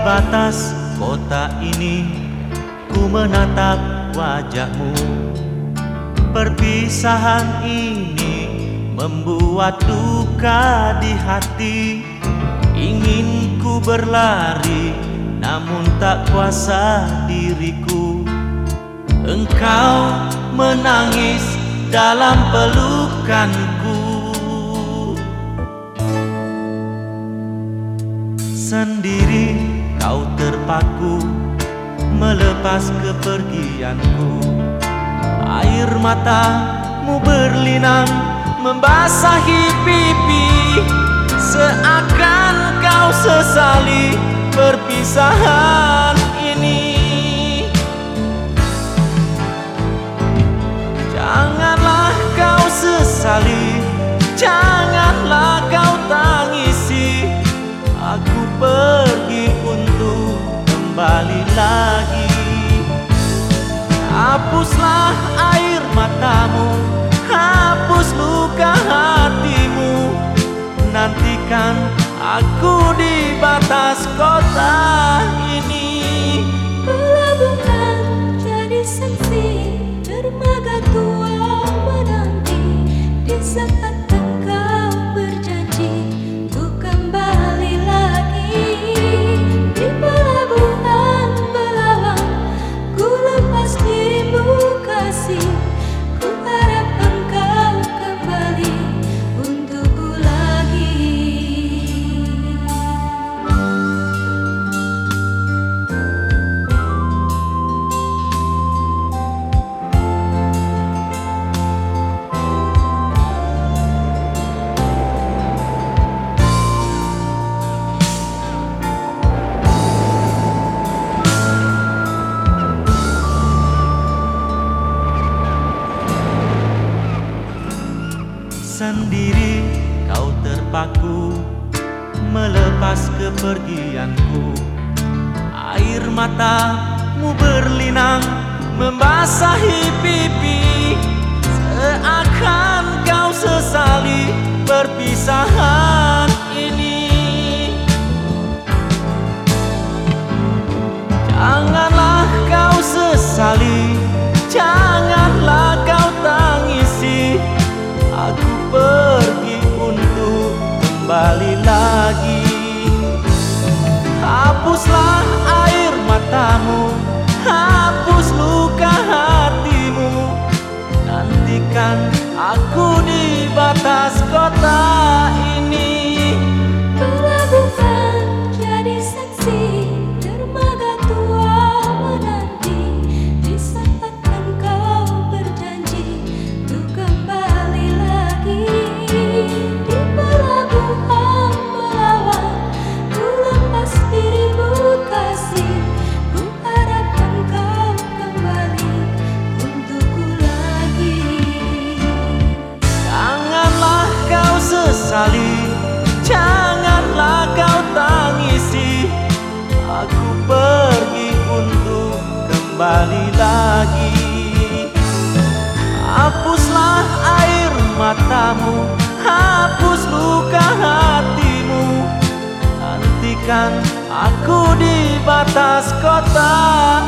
batas kota ini Ku menatap wajahmu. Perpisahan ini membuat duka di hati. Ingin ku berlari namun tak kuasa diriku. Engkau menangis dalam pelukanku. Sendiri terpaku melepas kepergianku. Air matamu berlinang membasahi pipi Seakan kembali lagi. Hapuslah air matamu Hapus luka hatimu. Nantikan aku di batas kota ini. Pelabuhan jadi saksi dermaga tua menanti di saat kau terpaku melepas kepergianku. Air matamu berlinang membasahi pipi. Seakan kau sesali perpisahan Aku di batas kota ini kembali lagi. Hapuslah air matamu Hapus luka hatimu. Nantikan aku di batas kota